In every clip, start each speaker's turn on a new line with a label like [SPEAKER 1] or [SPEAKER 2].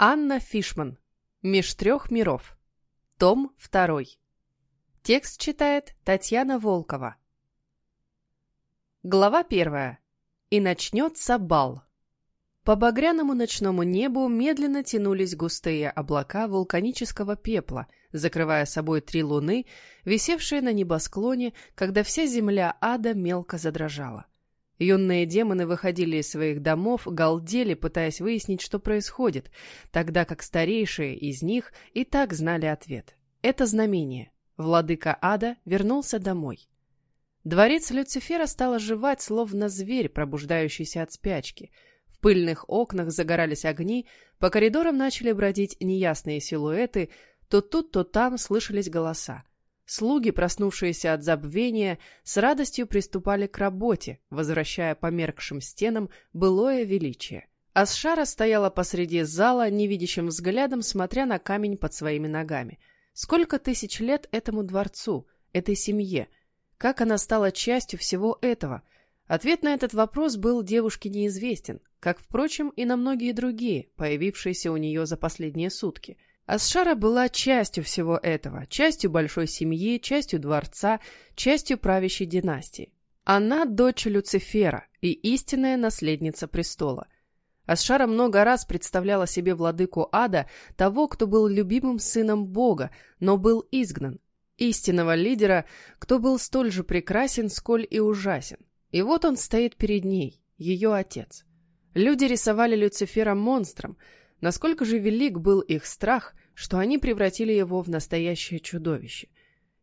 [SPEAKER 1] Анна Фишман. Меж трех миров. Том 2. Текст читает Татьяна Волкова. Глава первая. И начнется бал. По багряному ночному небу медленно тянулись густые облака вулканического пепла, закрывая собой три луны, висевшие на небосклоне, когда вся земля ада мелко задрожала. Юные демоны выходили из своих домов, галдели, пытаясь выяснить, что происходит, тогда как старейшие из них и так знали ответ. Это знамение. Владыка ада вернулся домой. Дворец Люцифера стал оживать, словно зверь, пробуждающийся от спячки. В пыльных окнах загорались огни, по коридорам начали бродить неясные силуэты, то тут, то там слышались голоса. Слуги, проснувшиеся от забвения, с радостью приступали к работе, возвращая померкшим стенам былое величие. Асшара стояла посреди зала, невидящим взглядом, смотря на камень под своими ногами. Сколько тысяч лет этому дворцу, этой семье? Как она стала частью всего этого? Ответ на этот вопрос был девушке неизвестен, как, впрочем, и на многие другие, появившиеся у нее за последние сутки – Асшара была частью всего этого, частью большой семьи, частью дворца, частью правящей династии. Она дочь Люцифера и истинная наследница престола. Асшара много раз представляла себе владыку ада, того, кто был любимым сыном Бога, но был изгнан, истинного лидера, кто был столь же прекрасен, сколь и ужасен. И вот он стоит перед ней, ее отец. Люди рисовали Люцифера монстром – Насколько же велик был их страх, что они превратили его в настоящее чудовище.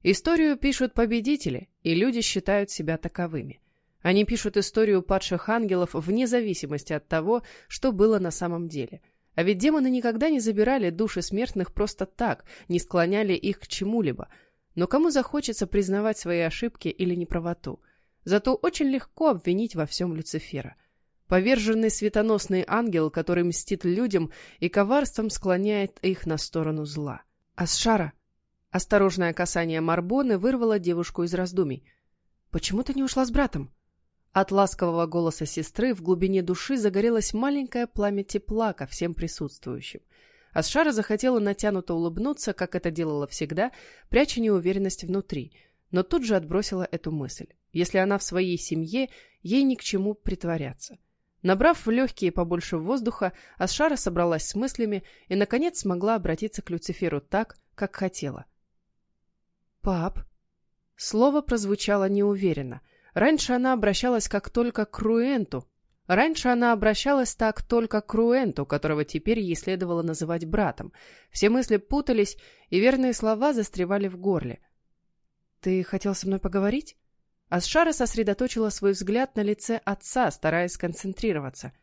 [SPEAKER 1] Историю пишут победители, и люди считают себя таковыми. Они пишут историю падших ангелов вне зависимости от того, что было на самом деле. А ведь демоны никогда не забирали души смертных просто так, не склоняли их к чему-либо. Но кому захочется признавать свои ошибки или неправоту? Зато очень легко обвинить во всем Люцифера – Поверженный светоносный ангел, который мстит людям и коварством склоняет их на сторону зла. «Асшара!» Осторожное касание Марбоны вырвало девушку из раздумий. «Почему ты не ушла с братом?» От ласкового голоса сестры в глубине души загорелось маленькое пламя тепла ко всем присутствующим. Асшара захотела натянуто улыбнуться, как это делала всегда, пряча неуверенность внутри, но тут же отбросила эту мысль. Если она в своей семье, ей ни к чему притворяться. Набрав в легкие побольше воздуха, Асшара собралась с мыслями и, наконец, смогла обратиться к Люциферу так, как хотела. «Пап?» Слово прозвучало неуверенно. Раньше она обращалась как только к Руэнту. Раньше она обращалась так только к Руэнту, которого теперь ей следовало называть братом. Все мысли путались, и верные слова застревали в горле. «Ты хотел со мной поговорить?» Асшара сосредоточила свой взгляд на лице отца, стараясь сконцентрироваться.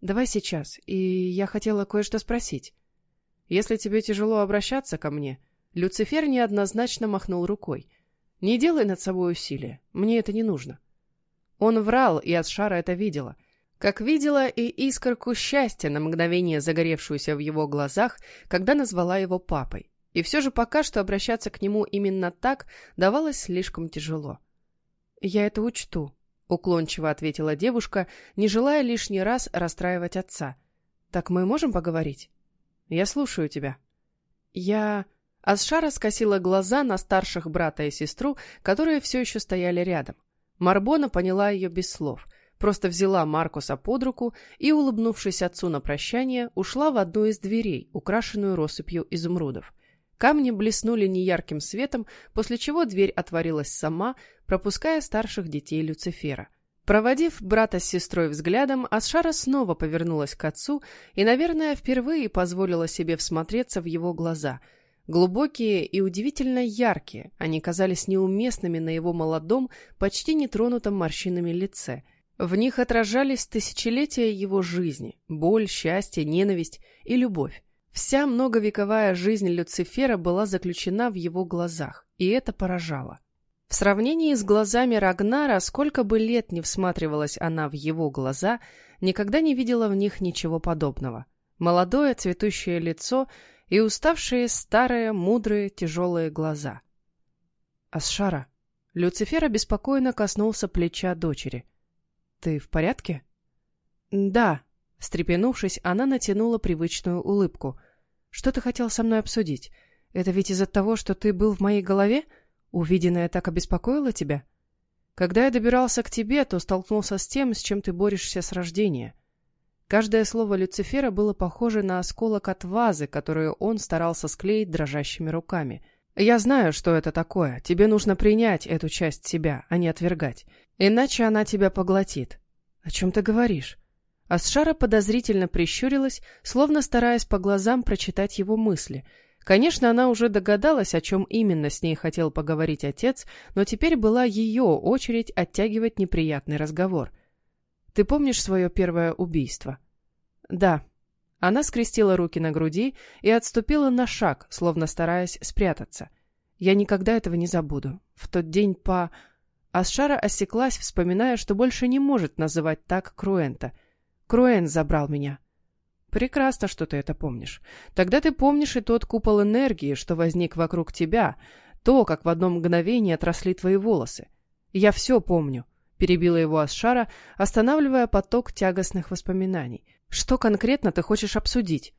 [SPEAKER 1] «Давай сейчас, и я хотела кое-что спросить. Если тебе тяжело обращаться ко мне...» Люцифер неоднозначно махнул рукой. «Не делай над собой усилия, мне это не нужно». Он врал, и Асшара это видела. Как видела и искорку счастья на мгновение загоревшуюся в его глазах, когда назвала его папой. И все же пока что обращаться к нему именно так давалось слишком тяжело. «Я это учту», — уклончиво ответила девушка, не желая лишний раз расстраивать отца. «Так мы можем поговорить?» «Я слушаю тебя». «Я...» Асшара скосила глаза на старших брата и сестру, которые все еще стояли рядом. Марбона поняла ее без слов, просто взяла Маркуса под руку и, улыбнувшись отцу на прощание, ушла в одну из дверей, украшенную россыпью изумрудов. Камни блеснули неярким светом, после чего дверь отворилась сама, пропуская старших детей Люцифера. Проводив брата с сестрой взглядом, Асшара снова повернулась к отцу и, наверное, впервые позволила себе всмотреться в его глаза. Глубокие и удивительно яркие, они казались неуместными на его молодом, почти нетронутом морщинами лице. В них отражались тысячелетия его жизни, боль, счастье, ненависть и любовь. Вся многовековая жизнь Люцифера была заключена в его глазах, и это поражало. В сравнении с глазами Рагнара, сколько бы лет не всматривалась она в его глаза, никогда не видела в них ничего подобного. Молодое цветущее лицо и уставшие старые, мудрые, тяжелые глаза. «Асшара!» Люцифер обеспокоенно коснулся плеча дочери. «Ты в порядке?» «Да», Встрепенувшись, она натянула привычную улыбку. «Что ты хотел со мной обсудить? Это ведь из-за того, что ты был в моей голове? Увиденное так обеспокоило тебя?» «Когда я добирался к тебе, то столкнулся с тем, с чем ты борешься с рождения». Каждое слово Люцифера было похоже на осколок от вазы, которую он старался склеить дрожащими руками. «Я знаю, что это такое. Тебе нужно принять эту часть себя, а не отвергать. Иначе она тебя поглотит». «О чем ты говоришь?» Асшара подозрительно прищурилась, словно стараясь по глазам прочитать его мысли. Конечно, она уже догадалась, о чем именно с ней хотел поговорить отец, но теперь была ее очередь оттягивать неприятный разговор. «Ты помнишь свое первое убийство?» «Да». Она скрестила руки на груди и отступила на шаг, словно стараясь спрятаться. «Я никогда этого не забуду. В тот день по...» Асшара осеклась, вспоминая, что больше не может называть так Круэнта — Круэн забрал меня. Прекрасно, что ты это помнишь. Тогда ты помнишь и тот купол энергии, что возник вокруг тебя, то, как в одно мгновение отросли твои волосы. Я все помню, перебила его Асшара, останавливая поток тягостных воспоминаний. Что конкретно ты хочешь обсудить?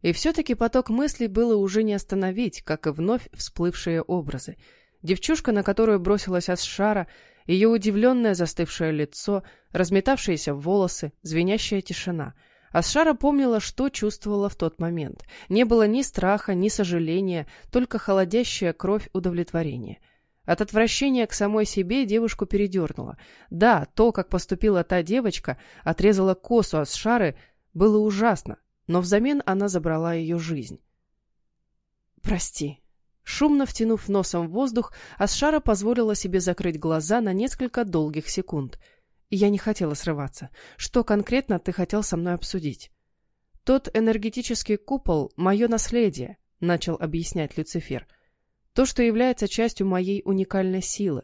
[SPEAKER 1] И все-таки поток мыслей было уже не остановить, как и вновь всплывшие образы. Девчушка, на которую бросилась Асшара, ее удивленное застывшее лицо, разметавшиеся волосы, звенящая тишина. Асшара помнила, что чувствовала в тот момент. Не было ни страха, ни сожаления, только холодящая кровь удовлетворения. От отвращения к самой себе девушку передернуло. Да, то, как поступила та девочка, отрезала косу Асшары, было ужасно, но взамен она забрала ее жизнь. «Прости», Шумно втянув носом в воздух, Асшара позволила себе закрыть глаза на несколько долгих секунд. Я не хотела срываться. Что конкретно ты хотел со мной обсудить? Тот энергетический купол — мое наследие, — начал объяснять Люцифер. То, что является частью моей уникальной силы.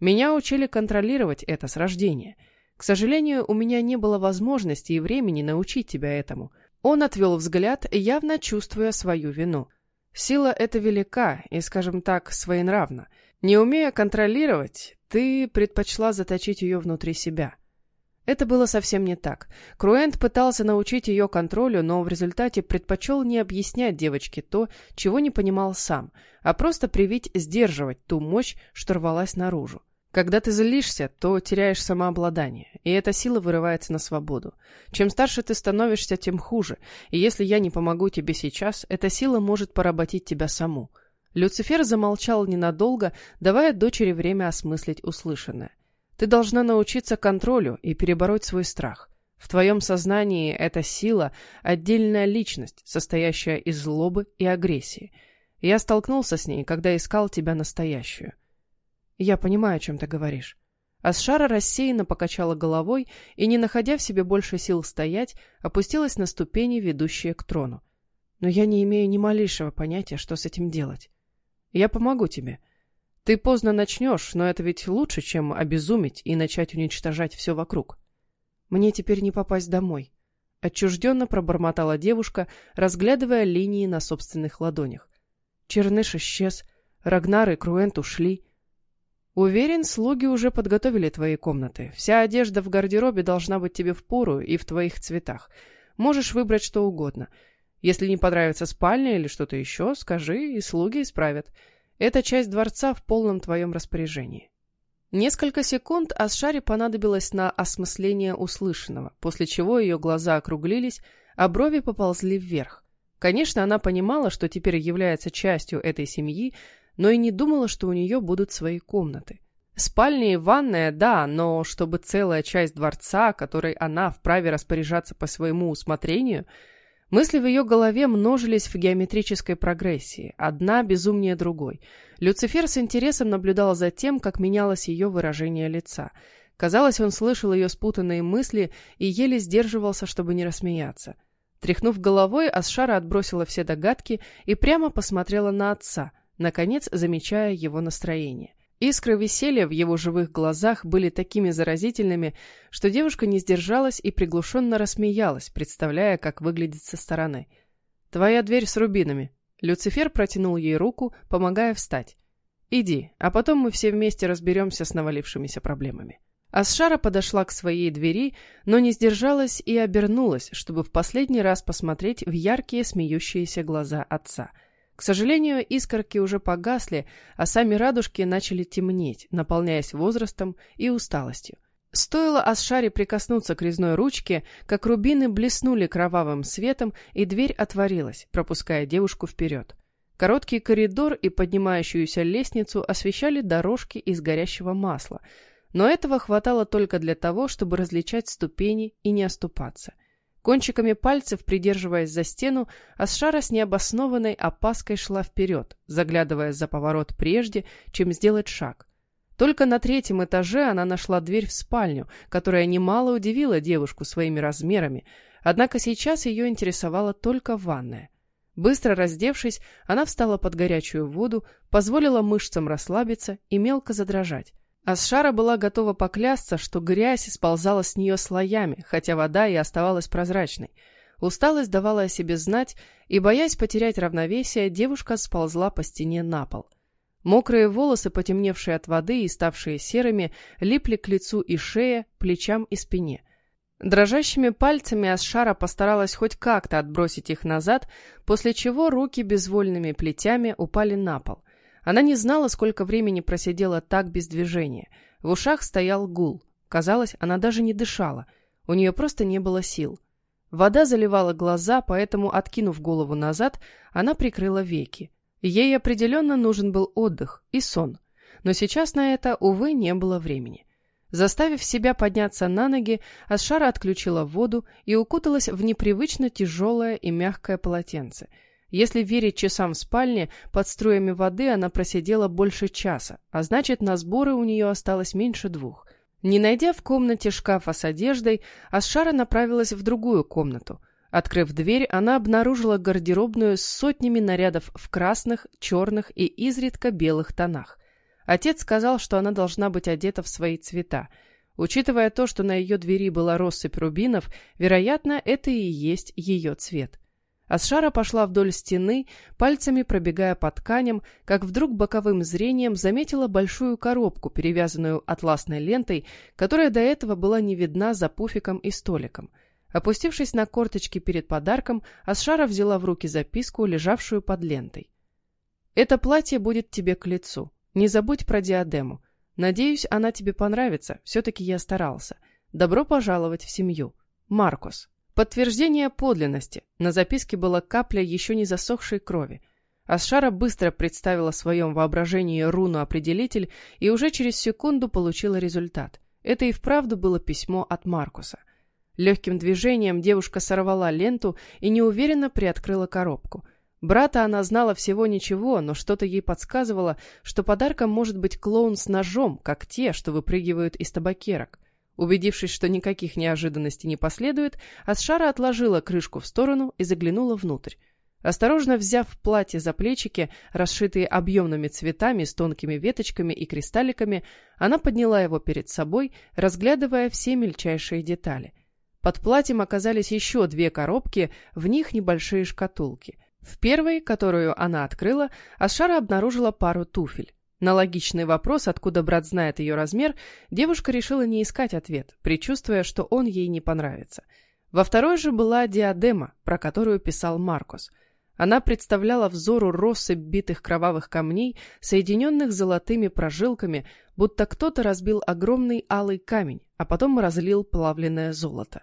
[SPEAKER 1] Меня учили контролировать это с рождения. К сожалению, у меня не было возможности и времени научить тебя этому. Он отвел взгляд, явно чувствуя свою вину. Сила эта велика и, скажем так, своенравна. Не умея контролировать, ты предпочла заточить ее внутри себя. Это было совсем не так. Круэнт пытался научить ее контролю, но в результате предпочел не объяснять девочке то, чего не понимал сам, а просто привить сдерживать ту мощь, что рвалась наружу. Когда ты злишься, то теряешь самообладание, и эта сила вырывается на свободу. Чем старше ты становишься, тем хуже, и если я не помогу тебе сейчас, эта сила может поработить тебя саму. Люцифер замолчал ненадолго, давая дочери время осмыслить услышанное. Ты должна научиться контролю и перебороть свой страх. В твоем сознании эта сила — отдельная личность, состоящая из злобы и агрессии. Я столкнулся с ней, когда искал тебя настоящую. Я понимаю, о чем ты говоришь. Асшара рассеянно покачала головой и, не находя в себе больше сил стоять, опустилась на ступени, ведущие к трону. Но я не имею ни малейшего понятия, что с этим делать. Я помогу тебе. Ты поздно начнешь, но это ведь лучше, чем обезуметь и начать уничтожать все вокруг. Мне теперь не попасть домой. Отчужденно пробормотала девушка, разглядывая линии на собственных ладонях. Черныш исчез, Рагнар и Круэнт ушли — Уверен, слуги уже подготовили твои комнаты. Вся одежда в гардеробе должна быть тебе в пору и в твоих цветах. Можешь выбрать что угодно. Если не понравится спальня или что-то еще, скажи, и слуги исправят. Эта часть дворца в полном твоем распоряжении. Несколько секунд Асшаре понадобилось на осмысление услышанного, после чего ее глаза округлились, а брови поползли вверх. Конечно, она понимала, что теперь является частью этой семьи, но и не думала, что у нее будут свои комнаты. Спальня и ванная, да, но чтобы целая часть дворца, которой она вправе распоряжаться по своему усмотрению, мысли в ее голове множились в геометрической прогрессии, одна безумнее другой. Люцифер с интересом наблюдал за тем, как менялось ее выражение лица. Казалось, он слышал ее спутанные мысли и еле сдерживался, чтобы не рассмеяться. Тряхнув головой, Асшара отбросила все догадки и прямо посмотрела на отца – наконец замечая его настроение. Искры веселья в его живых глазах были такими заразительными, что девушка не сдержалась и приглушенно рассмеялась, представляя, как выглядит со стороны. «Твоя дверь с рубинами». Люцифер протянул ей руку, помогая встать. «Иди, а потом мы все вместе разберемся с навалившимися проблемами». Асшара подошла к своей двери, но не сдержалась и обернулась, чтобы в последний раз посмотреть в яркие смеющиеся глаза отца. К сожалению, искорки уже погасли, а сами радужки начали темнеть, наполняясь возрастом и усталостью. Стоило Асшаре прикоснуться к резной ручке, как рубины блеснули кровавым светом, и дверь отворилась, пропуская девушку вперед. Короткий коридор и поднимающуюся лестницу освещали дорожки из горящего масла — но этого хватало только для того, чтобы различать ступени и не оступаться. Кончиками пальцев, придерживаясь за стену, Асшара с необоснованной опаской шла вперед, заглядывая за поворот прежде, чем сделать шаг. Только на третьем этаже она нашла дверь в спальню, которая немало удивила девушку своими размерами, однако сейчас ее интересовала только ванная. Быстро раздевшись, она встала под горячую воду, позволила мышцам расслабиться и мелко задрожать. Асшара была готова поклясться, что грязь сползала с нее слоями, хотя вода и оставалась прозрачной. Усталость давала о себе знать, и, боясь потерять равновесие, девушка сползла по стене на пол. Мокрые волосы, потемневшие от воды и ставшие серыми, липли к лицу и шее, плечам и спине. Дрожащими пальцами Асшара постаралась хоть как-то отбросить их назад, после чего руки безвольными плетями упали на пол. Она не знала, сколько времени просидела так без движения. В ушах стоял гул. Казалось, она даже не дышала. У нее просто не было сил. Вода заливала глаза, поэтому, откинув голову назад, она прикрыла веки. Ей определенно нужен был отдых и сон. Но сейчас на это, увы, не было времени. Заставив себя подняться на ноги, Асшара отключила воду и укуталась в непривычно тяжелое и мягкое полотенце – если верить часам в спальне, под струями воды она просидела больше часа, а значит, на сборы у нее осталось меньше двух. Не найдя в комнате шкафа с одеждой, Асшара направилась в другую комнату. Открыв дверь, она обнаружила гардеробную с сотнями нарядов в красных, черных и изредка белых тонах. Отец сказал, что она должна быть одета в свои цвета. Учитывая то, что на ее двери была россыпь рубинов, вероятно, это и есть ее цвет. Асшара пошла вдоль стены, пальцами пробегая по тканям, как вдруг боковым зрением заметила большую коробку, перевязанную атласной лентой, которая до этого была не видна за пуфиком и столиком. Опустившись на корточки перед подарком, Асшара взяла в руки записку, лежавшую под лентой. «Это платье будет тебе к лицу. Не забудь про диадему. Надеюсь, она тебе понравится, все-таки я старался. Добро пожаловать в семью. Маркус». Подтверждение подлинности. На записке была капля еще не засохшей крови. Асшара быстро представила в своем воображении руну-определитель и уже через секунду получила результат. Это и вправду было письмо от Маркуса. Легким движением девушка сорвала ленту и неуверенно приоткрыла коробку. Брата она знала всего ничего, но что-то ей подсказывало, что подарком может быть клоун с ножом, как те, что выпрыгивают из табакерок. Убедившись, что никаких неожиданностей не последует, Асшара отложила крышку в сторону и заглянула внутрь. Осторожно взяв платье за плечики, расшитые объемными цветами с тонкими веточками и кристалликами, она подняла его перед собой, разглядывая все мельчайшие детали. Под платьем оказались еще две коробки, в них небольшие шкатулки. В первой, которую она открыла, Асшара обнаружила пару туфель. На логичный вопрос, откуда брат знает ее размер, девушка решила не искать ответ, предчувствуя, что он ей не понравится. Во второй же была диадема, про которую писал Маркус. Она представляла взору россыпь битых кровавых камней, соединенных золотыми прожилками, будто кто-то разбил огромный алый камень, а потом разлил плавленное золото.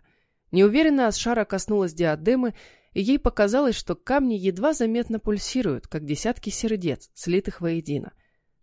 [SPEAKER 1] Неуверенно Асшара коснулась диадемы, и ей показалось, что камни едва заметно пульсируют, как десятки сердец, слитых воедино.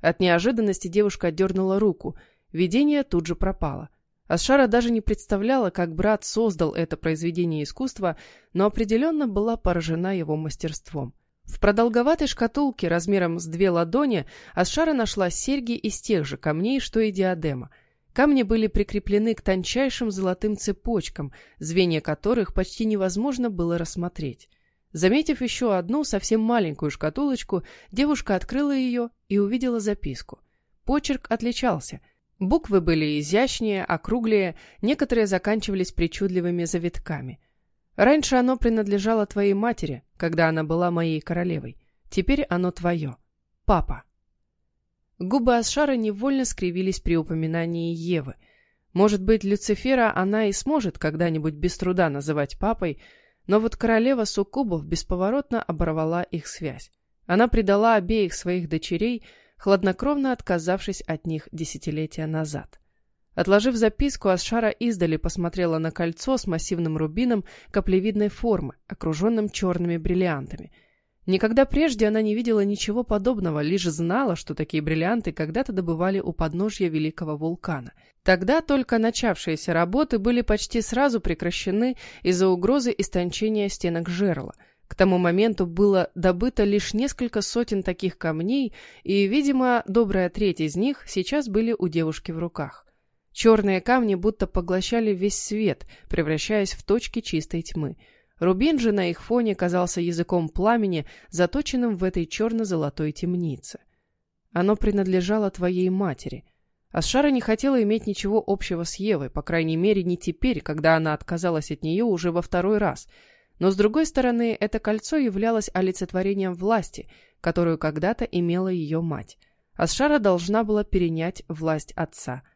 [SPEAKER 1] От неожиданности девушка отдернула руку. Видение тут же пропало. Асшара даже не представляла, как брат создал это произведение искусства, но определенно была поражена его мастерством. В продолговатой шкатулке размером с две ладони Асшара нашла серьги из тех же камней, что и диадема. Камни были прикреплены к тончайшим золотым цепочкам, звенья которых почти невозможно было рассмотреть. Заметив еще одну, совсем маленькую шкатулочку, девушка открыла ее и увидела записку. Почерк отличался. Буквы были изящнее, округлее, некоторые заканчивались причудливыми завитками. Раньше оно принадлежало твоей матери, когда она была моей королевой. Теперь оно твое. Папа. Губы Асшара невольно скривились при упоминании Евы. Может быть, Люцифера она и сможет когда-нибудь без труда называть папой, но вот королева Суккубов бесповоротно оборвала их связь. Она предала обеих своих дочерей, хладнокровно отказавшись от них десятилетия назад. Отложив записку, Асшара издали посмотрела на кольцо с массивным рубином каплевидной формы, окруженным черными бриллиантами. Никогда прежде она не видела ничего подобного, лишь знала, что такие бриллианты когда-то добывали у подножья великого вулкана. Тогда только начавшиеся работы были почти сразу прекращены из-за угрозы истончения стенок жерла. К тому моменту было добыто лишь несколько сотен таких камней, и, видимо, добрая треть из них сейчас были у девушки в руках. Черные камни будто поглощали весь свет, превращаясь в точки чистой тьмы. Рубин же на их фоне казался языком пламени, заточенным в этой черно-золотой темнице. Оно принадлежало твоей матери. Асшара не хотела иметь ничего общего с Евой, по крайней мере, не теперь, когда она отказалась от нее уже во второй раз. Но, с другой стороны, это кольцо являлось олицетворением власти, которую когда-то имела ее мать. Асшара должна была перенять власть отца –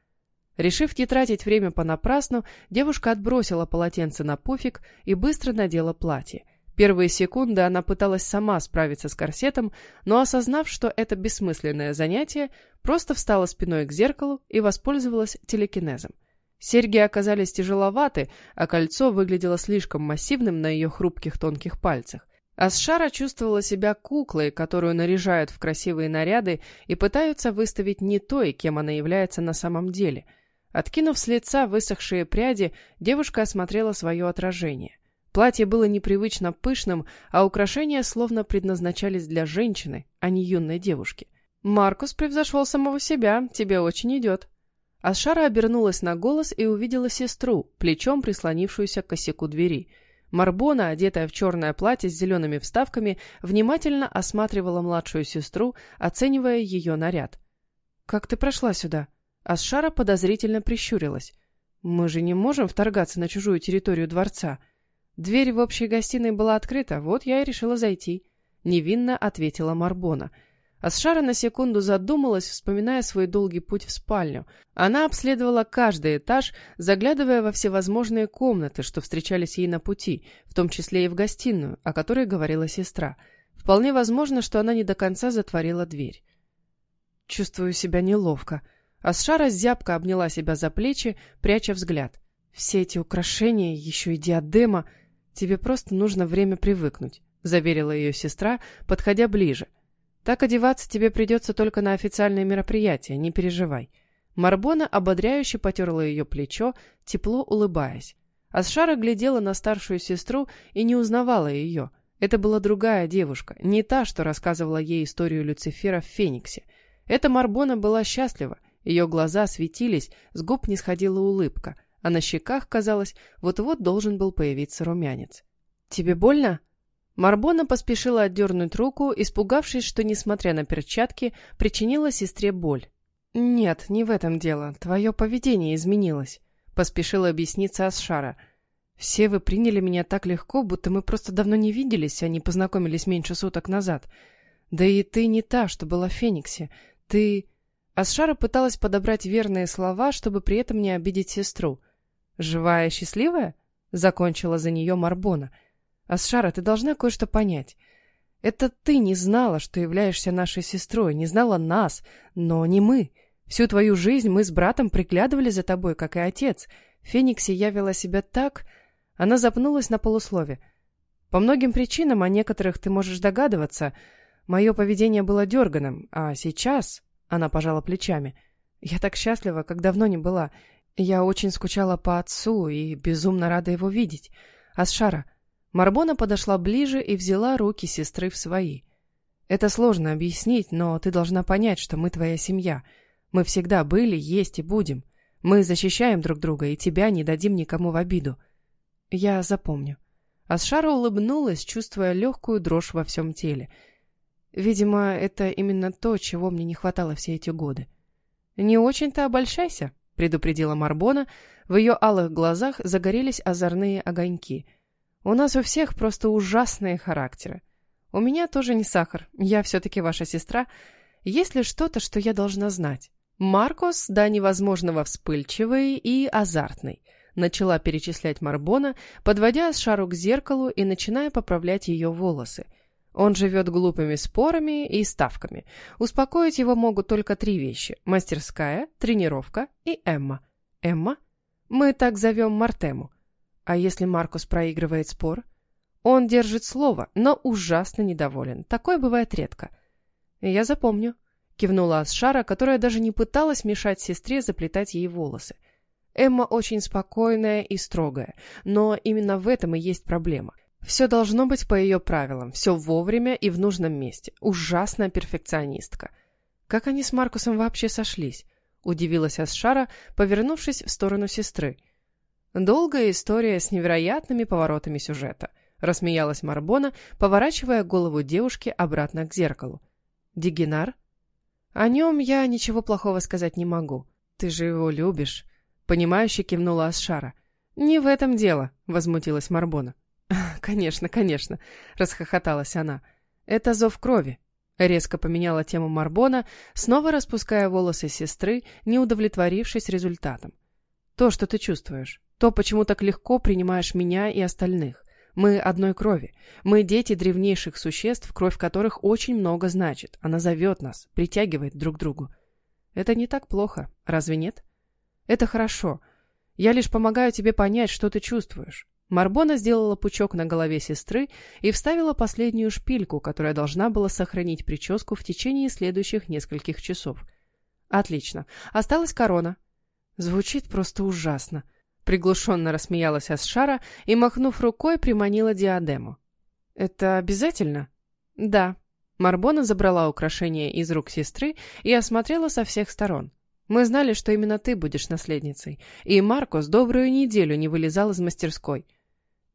[SPEAKER 1] Решив не тратить время понапрасну, девушка отбросила полотенце на пуфик и быстро надела платье. Первые секунды она пыталась сама справиться с корсетом, но осознав, что это бессмысленное занятие, просто встала спиной к зеркалу и воспользовалась телекинезом. Серьги оказались тяжеловаты, а кольцо выглядело слишком массивным на ее хрупких тонких пальцах. Асшара чувствовала себя куклой, которую наряжают в красивые наряды и пытаются выставить не той, кем она является на самом деле – Откинув с лица высохшие пряди, девушка осмотрела свое отражение. Платье было непривычно пышным, а украшения словно предназначались для женщины, а не юной девушки. «Маркус превзошел самого себя, тебе очень идет». Асшара обернулась на голос и увидела сестру, плечом прислонившуюся к косяку двери. Марбона, одетая в черное платье с зелеными вставками, внимательно осматривала младшую сестру, оценивая ее наряд. «Как ты прошла сюда?» Асшара подозрительно прищурилась. «Мы же не можем вторгаться на чужую территорию дворца. Дверь в общей гостиной была открыта, вот я и решила зайти», — невинно ответила Марбона. Асшара на секунду задумалась, вспоминая свой долгий путь в спальню. Она обследовала каждый этаж, заглядывая во всевозможные комнаты, что встречались ей на пути, в том числе и в гостиную, о которой говорила сестра. Вполне возможно, что она не до конца затворила дверь. «Чувствую себя неловко», Асшара зябко обняла себя за плечи, пряча взгляд. «Все эти украшения, еще и диадема, тебе просто нужно время привыкнуть», — заверила ее сестра, подходя ближе. «Так одеваться тебе придется только на официальные мероприятия, не переживай». Марбона ободряюще потерла ее плечо, тепло улыбаясь. Асшара глядела на старшую сестру и не узнавала ее. Это была другая девушка, не та, что рассказывала ей историю Люцифера в Фениксе. Эта Марбона была счастлива, ее глаза светились, с губ не сходила улыбка, а на щеках, казалось, вот-вот должен был появиться румянец. «Тебе больно?» Марбона поспешила отдернуть руку, испугавшись, что, несмотря на перчатки, причинила сестре боль. «Нет, не в этом дело. Твое поведение изменилось», — поспешила объясниться Асшара. «Все вы приняли меня так легко, будто мы просто давно не виделись, а не познакомились меньше суток назад. Да и ты не та, что была в Фениксе. Ты...» Асшара пыталась подобрать верные слова, чтобы при этом не обидеть сестру. «Живая и счастливая?» — закончила за нее Марбона. «Асшара, ты должна кое-что понять. Это ты не знала, что являешься нашей сестрой, не знала нас, но не мы. Всю твою жизнь мы с братом приглядывали за тобой, как и отец. Фениксе я вела себя так...» Она запнулась на полуслове. «По многим причинам, о некоторых ты можешь догадываться, мое поведение было дерганым, а сейчас...» Она пожала плечами. «Я так счастлива, как давно не была. Я очень скучала по отцу и безумно рада его видеть. Асшара». Марбона подошла ближе и взяла руки сестры в свои. «Это сложно объяснить, но ты должна понять, что мы твоя семья. Мы всегда были, есть и будем. Мы защищаем друг друга, и тебя не дадим никому в обиду. Я запомню». Асшара улыбнулась, чувствуя легкую дрожь во всем теле – Видимо, это именно то, чего мне не хватало все эти годы. «Не очень-то обольщайся», — предупредила Марбона. В ее алых глазах загорелись озорные огоньки. «У нас у всех просто ужасные характеры. У меня тоже не сахар, я все-таки ваша сестра. Есть ли что-то, что я должна знать? Маркос до невозможного вспыльчивый и азартный. Начала перечислять Марбона, подводя шару к зеркалу и начиная поправлять ее волосы. Он живет глупыми спорами и ставками. Успокоить его могут только три вещи – мастерская, тренировка и Эмма. Эмма? Мы так зовем Мартему. А если Маркус проигрывает спор? Он держит слово, но ужасно недоволен. Такое бывает редко. Я запомню. Кивнула Асшара, которая даже не пыталась мешать сестре заплетать ей волосы. Эмма очень спокойная и строгая, но именно в этом и есть проблема. Все должно быть по ее правилам, все вовремя и в нужном месте. Ужасная перфекционистка. Как они с Маркусом вообще сошлись? Удивилась Асшара, повернувшись в сторону сестры. Долгая история с невероятными поворотами сюжета. Рассмеялась Марбона, поворачивая голову девушки обратно к зеркалу. Дигинар? О нем я ничего плохого сказать не могу. Ты же его любишь. Понимающе кивнула Асшара. Не в этом дело, возмутилась Марбона. Конечно, конечно, расхохоталась она. Это зов крови. Резко поменяла тему Марбона, снова распуская волосы сестры, не удовлетворившись результатом. То, что ты чувствуешь, то, почему так легко принимаешь меня и остальных. Мы одной крови. Мы дети древнейших существ, кровь которых очень много значит. Она зовет нас, притягивает друг к другу. Это не так плохо, разве нет? Это хорошо. Я лишь помогаю тебе понять, что ты чувствуешь. Марбона сделала пучок на голове сестры и вставила последнюю шпильку, которая должна была сохранить прическу в течение следующих нескольких часов. Отлично. Осталась корона. Звучит просто ужасно. Приглушенно рассмеялась Асшара и, махнув рукой, приманила диадему. «Это обязательно?» «Да». Марбона забрала украшение из рук сестры и осмотрела со всех сторон. «Мы знали, что именно ты будешь наследницей, и Маркос добрую неделю не вылезал из мастерской.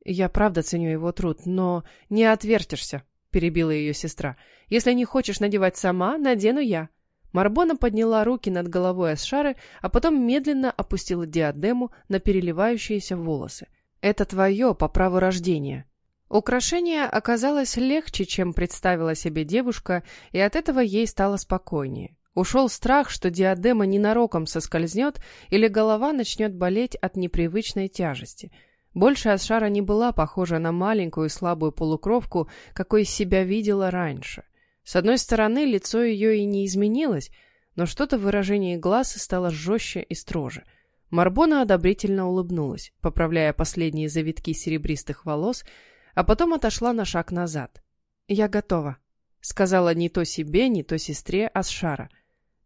[SPEAKER 1] Я правда ценю его труд, но не отвертишься», — перебила ее сестра. «Если не хочешь надевать сама, надену я». Марбона подняла руки над головой Асшары, а потом медленно опустила диадему на переливающиеся волосы. «Это твое по праву рождения». Украшение оказалось легче, чем представила себе девушка, и от этого ей стало спокойнее. Ушел страх, что диадема ненароком соскользнет или голова начнет болеть от непривычной тяжести — больше Асшара не была похожа на маленькую слабую полукровку, какой себя видела раньше. С одной стороны, лицо ее и не изменилось, но что-то в выражении глаз стало жестче и строже. Марбона одобрительно улыбнулась, поправляя последние завитки серебристых волос, а потом отошла на шаг назад. «Я готова», — сказала не то себе, не то сестре Асшара.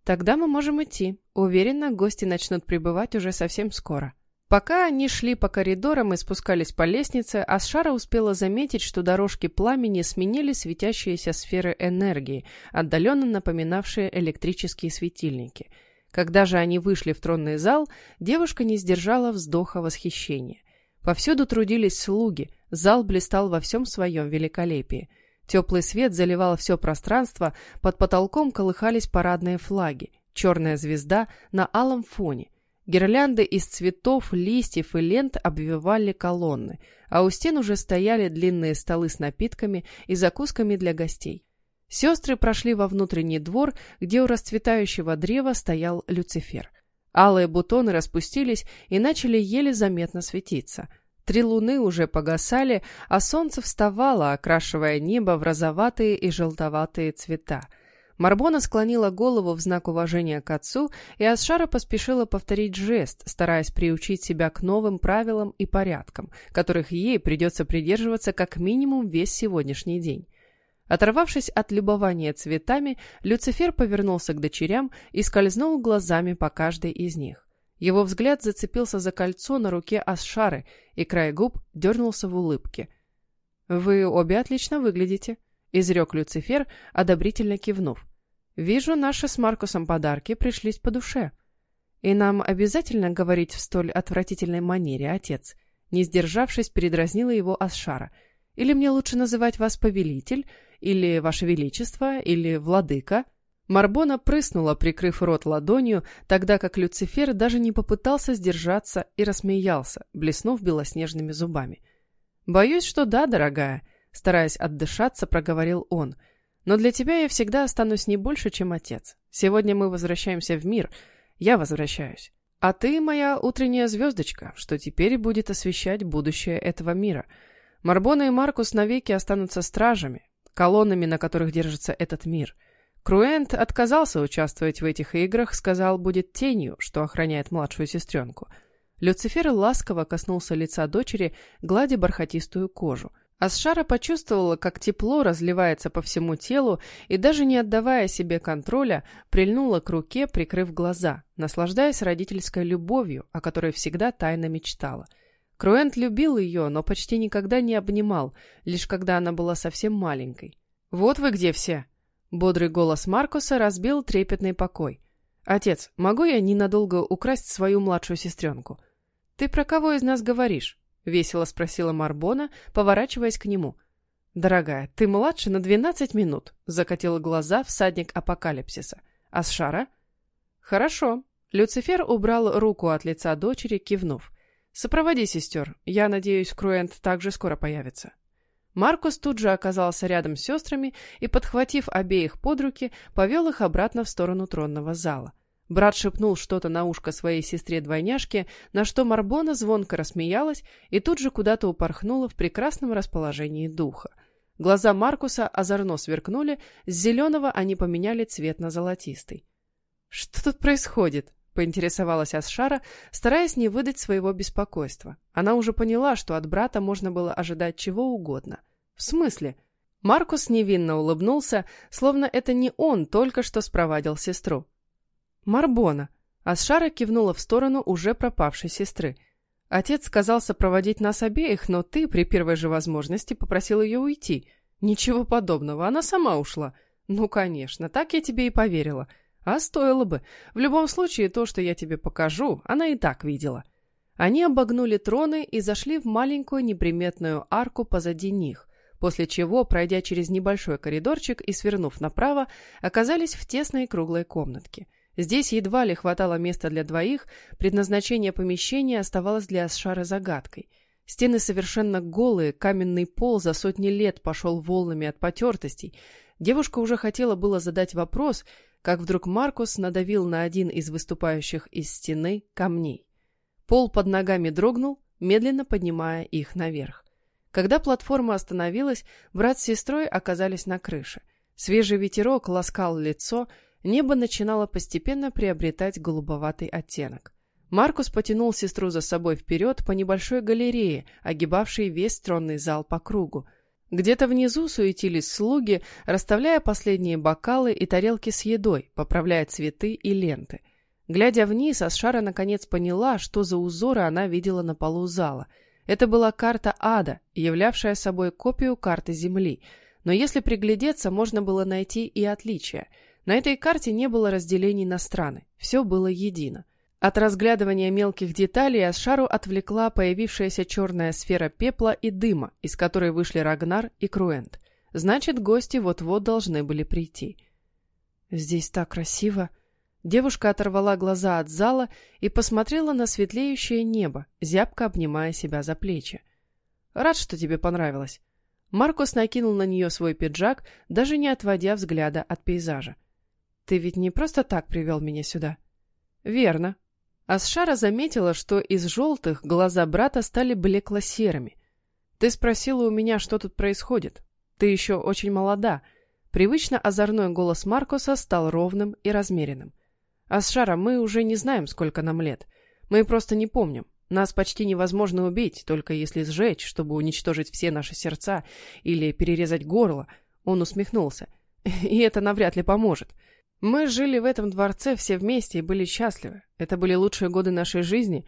[SPEAKER 1] «Тогда мы можем идти. Уверена, гости начнут прибывать уже совсем скоро». Пока они шли по коридорам и спускались по лестнице, Асшара успела заметить, что дорожки пламени сменили светящиеся сферы энергии, отдаленно напоминавшие электрические светильники. Когда же они вышли в тронный зал, девушка не сдержала вздоха восхищения. Повсюду трудились слуги, зал блистал во всем своем великолепии. Теплый свет заливал все пространство, под потолком колыхались парадные флаги, черная звезда на алом фоне — Гирлянды из цветов, листьев и лент обвивали колонны, а у стен уже стояли длинные столы с напитками и закусками для гостей. Сестры прошли во внутренний двор, где у расцветающего древа стоял Люцифер. Алые бутоны распустились и начали еле заметно светиться. Три луны уже погасали, а солнце вставало, окрашивая небо в розоватые и желтоватые цвета — Марбона склонила голову в знак уважения к отцу, и Асшара поспешила повторить жест, стараясь приучить себя к новым правилам и порядкам, которых ей придется придерживаться как минимум весь сегодняшний день. Оторвавшись от любования цветами, Люцифер повернулся к дочерям и скользнул глазами по каждой из них. Его взгляд зацепился за кольцо на руке Асшары, и край губ дернулся в улыбке. «Вы обе отлично выглядите», — изрек Люцифер, одобрительно кивнув. Вижу, наши с Маркусом подарки пришлись по душе. И нам обязательно говорить в столь отвратительной манере, отец. Не сдержавшись, передразнила его Асшара. Или мне лучше называть вас повелитель, или ваше величество, или владыка? Марбона прыснула, прикрыв рот ладонью, тогда как Люцифер даже не попытался сдержаться и рассмеялся, блеснув белоснежными зубами. «Боюсь, что да, дорогая», — стараясь отдышаться, проговорил он — но для тебя я всегда останусь не больше, чем отец. Сегодня мы возвращаемся в мир, Я возвращаюсь. А ты моя утренняя звездочка, что теперь будет освещать будущее этого мира. Марбона и Маркус навеки останутся стражами, колоннами, на которых держится этот мир. Круэнт отказался участвовать в этих играх, сказал, будет тенью, что охраняет младшую сестренку. Люцифер ласково коснулся лица дочери, гладя бархатистую кожу. Асшара почувствовала, как тепло разливается по всему телу и, даже не отдавая себе контроля, прильнула к руке, прикрыв глаза, наслаждаясь родительской любовью, о которой всегда тайно мечтала. Круэнт любил ее, но почти никогда не обнимал, лишь когда она была совсем маленькой. «Вот вы где все!» Бодрый голос Маркуса разбил трепетный покой. «Отец, могу я ненадолго украсть свою младшую сестренку?» «Ты про кого из нас говоришь?» — весело спросила Марбона, поворачиваясь к нему. «Дорогая, ты младше на двенадцать минут», — закатил глаза всадник апокалипсиса. «А с шара?» «Хорошо». Люцифер убрал руку от лица дочери, кивнув. «Сопроводи сестер. Я надеюсь, Круэнт также скоро появится». Маркус тут же оказался рядом с сестрами и, подхватив обеих под руки, повел их обратно в сторону тронного зала. Брат шепнул что-то на ушко своей сестре-двойняшке, на что Марбона звонко рассмеялась и тут же куда-то упорхнула в прекрасном расположении духа. Глаза Маркуса озорно сверкнули, с зеленого они поменяли цвет на золотистый. «Что тут происходит?» — поинтересовалась Асшара, стараясь не выдать своего беспокойства. Она уже поняла, что от брата можно было ожидать чего угодно. «В смысле?» Маркус невинно улыбнулся, словно это не он только что спровадил сестру. «Марбона!» Асшара кивнула в сторону уже пропавшей сестры. «Отец сказался проводить нас обеих, но ты при первой же возможности попросил ее уйти. Ничего подобного, она сама ушла. Ну, конечно, так я тебе и поверила. А стоило бы. В любом случае, то, что я тебе покажу, она и так видела». Они обогнули троны и зашли в маленькую неприметную арку позади них, после чего, пройдя через небольшой коридорчик и свернув направо, оказались в тесной круглой комнатке – Здесь едва ли хватало места для двоих, предназначение помещения оставалось для Асшары загадкой. Стены совершенно голые, каменный пол за сотни лет пошел волнами от потертостей. Девушка уже хотела было задать вопрос, как вдруг Маркус надавил на один из выступающих из стены камней. Пол под ногами дрогнул, медленно поднимая их наверх. Когда платформа остановилась, брат с сестрой оказались на крыше. Свежий ветерок ласкал лицо, Небо начинало постепенно приобретать голубоватый оттенок. Маркус потянул сестру за собой вперед по небольшой галерее, огибавшей весь тронный зал по кругу. Где-то внизу суетились слуги, расставляя последние бокалы и тарелки с едой, поправляя цветы и ленты. Глядя вниз, Асшара наконец поняла, что за узоры она видела на полу зала. Это была карта ада, являвшая собой копию карты Земли. Но если приглядеться, можно было найти и отличия – на этой карте не было разделений на страны, все было едино. От разглядывания мелких деталей Асшару отвлекла появившаяся черная сфера пепла и дыма, из которой вышли Рагнар и Круэнт. Значит, гости вот-вот должны были прийти. «Здесь так красиво!» Девушка оторвала глаза от зала и посмотрела на светлеющее небо, зябко обнимая себя за плечи. «Рад, что тебе понравилось». Маркус накинул на нее свой пиджак, даже не отводя взгляда от пейзажа. Ты ведь не просто так привел меня сюда. Верно. Асшара заметила, что из желтых глаза брата стали блекло-серыми. Ты спросила у меня, что тут происходит. Ты еще очень молода. Привычно озорной голос Маркоса стал ровным и размеренным. Асшара, мы уже не знаем, сколько нам лет. Мы просто не помним. Нас почти невозможно убить, только если сжечь, чтобы уничтожить все наши сердца или перерезать горло. Он усмехнулся. И это навряд ли поможет. Мы жили в этом дворце все вместе и были счастливы. Это были лучшие годы нашей жизни,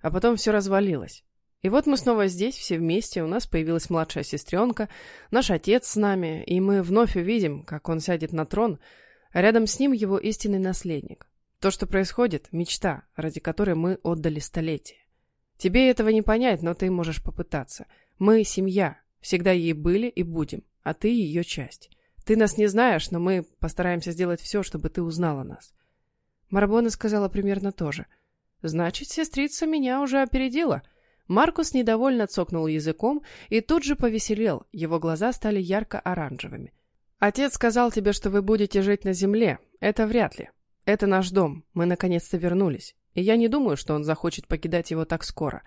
[SPEAKER 1] а потом все развалилось. И вот мы снова здесь, все вместе, у нас появилась младшая сестренка, наш отец с нами, и мы вновь увидим, как он сядет на трон, а рядом с ним его истинный наследник. То, что происходит, мечта, ради которой мы отдали столетие. Тебе этого не понять, но ты можешь попытаться. Мы семья, всегда ей были и будем, а ты ее часть. Ты нас не знаешь, но мы постараемся сделать все, чтобы ты узнала нас. Марбона сказала примерно то же. Значит, сестрица меня уже опередила. Маркус недовольно цокнул языком и тут же повеселел, его глаза стали ярко-оранжевыми. Отец сказал тебе, что вы будете жить на земле. Это вряд ли. Это наш дом, мы наконец-то вернулись, и я не думаю, что он захочет покидать его так скоро.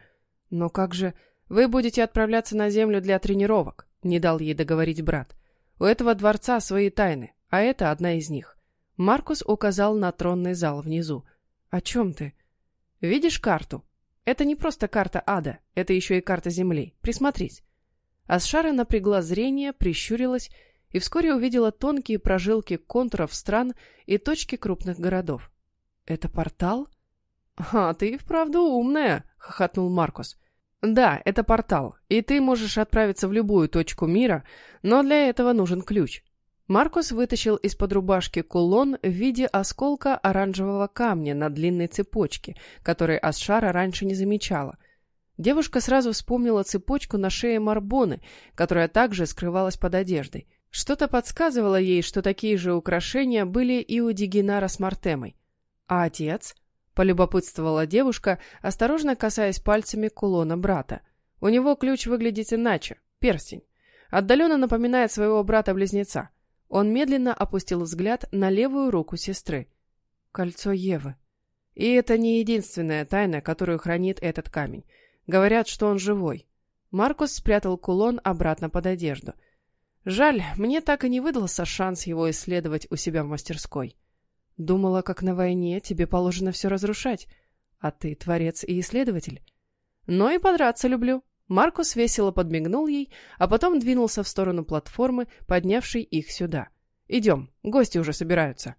[SPEAKER 1] Но как же... Вы будете отправляться на землю для тренировок, не дал ей договорить брат. У этого дворца свои тайны, а это одна из них. Маркус указал на тронный зал внизу. О чем ты? Видишь карту? Это не просто карта ада, это еще и карта земли. Присмотрись. Асшара напрягла зрение, прищурилась и вскоре увидела тонкие прожилки контуров стран и точки крупных городов. «Это портал?» «А, ты и вправду умная!» — хохотнул Маркус. «Да, это портал, и ты можешь отправиться в любую точку мира, но для этого нужен ключ». Маркус вытащил из-под рубашки кулон в виде осколка оранжевого камня на длинной цепочке, который Асшара раньше не замечала. Девушка сразу вспомнила цепочку на шее Марбоны, которая также скрывалась под одеждой. Что-то подсказывало ей, что такие же украшения были и у Дигинара с Мартемой. «А отец?» — полюбопытствовала девушка, осторожно касаясь пальцами кулона брата. «У него ключ выглядит иначе. Перстень. Отдаленно напоминает своего брата-близнеца». Он медленно опустил взгляд на левую руку сестры. Кольцо Евы. И это не единственная тайна, которую хранит этот камень. Говорят, что он живой. Маркус спрятал кулон обратно под одежду — Жаль, мне так и не выдался шанс его исследовать у себя в мастерской. Думала, как на войне, тебе положено все разрушать. А ты творец и исследователь. Но и подраться люблю. Маркус весело подмигнул ей, а потом двинулся в сторону платформы, поднявшей их сюда. «Идем, гости уже собираются».